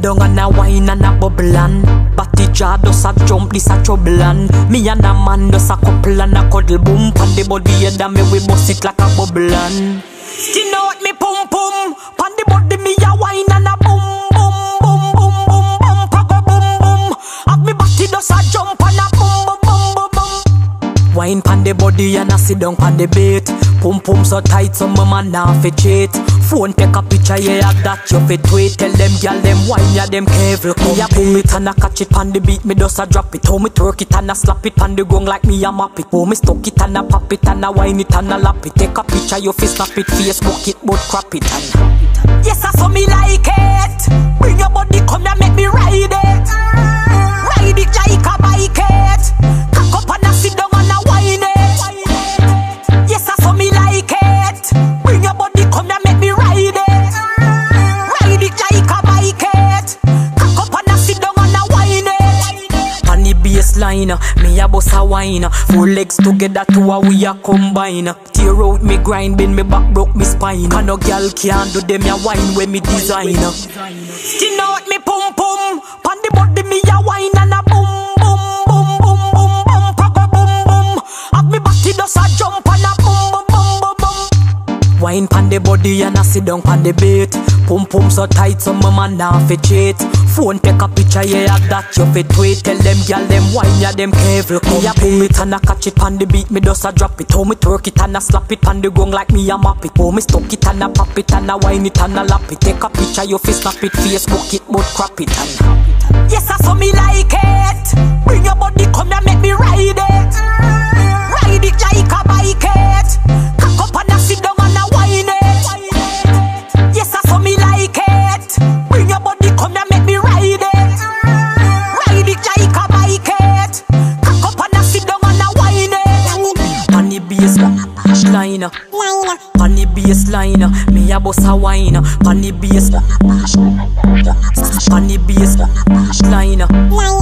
down and a wine and a bubble and Batty jaw does a jump, this a trouble and Me and a man does a couple and a cuddle boom Pan the body and me we bust it like a bubble and me pum pum. Pan the body me a wine and a boom boom boom boom boom boom Pago boom boom Have me body does a jump and a boom boom boom boom boom Wine pan the body and a sit down pan the bait Pum pum so tight so my man nah fi cheat. Phone take a picture yeah that you fi tweet. Tell them gyal them wine yeah them careful. Oh, me a pull it and a catch it pan the beat Me just a drop it. How me twerk it and a slap it pan the gong like me a map it. How me stuck it and a pop it and a wine it and a lap it. Take a picture you fi snap it Facebook it but crap it. And Yes I saw me like it. Bring your body come here make me Ride bass line, me a bust a wine. Four legs together to a we a combine. Tear out me grind, bend me back, broke me spine. And no girl can do them a wine when me design. Skin out me pum pum, pon the body me a wine and a boom boom boom boom boom boom, boom boom. Have me body does a jump Wine pan the body and I sit down pan the bait. Pum pum so tight so my man nah fi cheat. Phone take a picture yeah that you fi tweet. Tell them gyal them wine yeah them careful. Me a pull it and a catch it pan the beat. Me just a drop it. How me twerk it and a slap it pan the gong like me a map it. How me stuck it and a pop it and a wine it and a lap it. Take a picture you fi snap it. Facebook it but crap it and. Yes I saw me like it. Bring your body come the bass line, on the bass line. Me a boss a wine, on the bass, on the bass line.